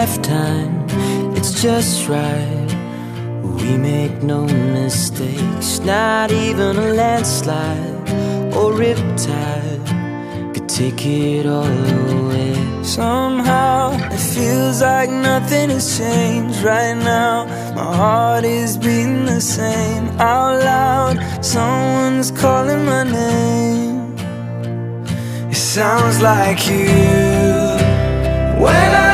lifetime, it's just right. We make no mistakes, not even a landslide or riptide could take it all away. Somehow it feels like nothing has changed right now. My heart is beating the same out loud. Someone's calling my name. It sounds like you. When I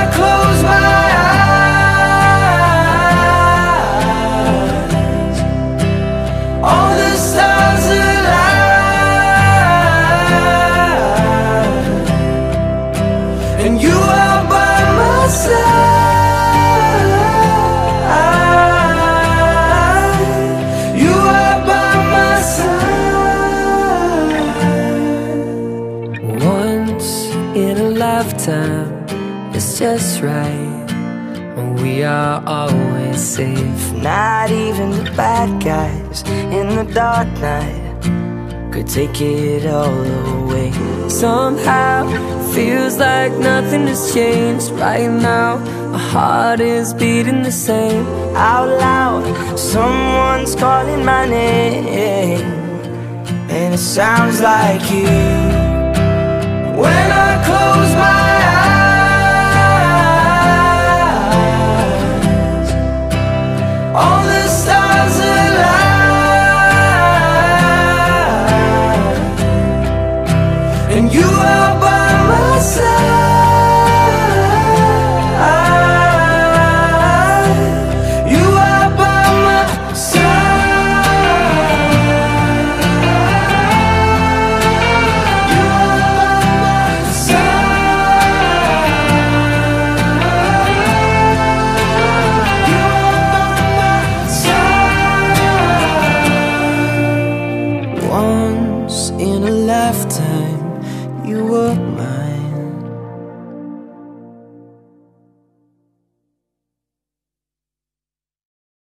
and you are by my side. You are by my side. Once in a lifetime, it's just right. We are always safe. Not even the bad guys in the dark night Could take it all away. Somehow, feels like nothing has changed right now. My heart is beating the same. out loud. Someone's calling my name, and it sounds like you. When I close my lifetime you were mine.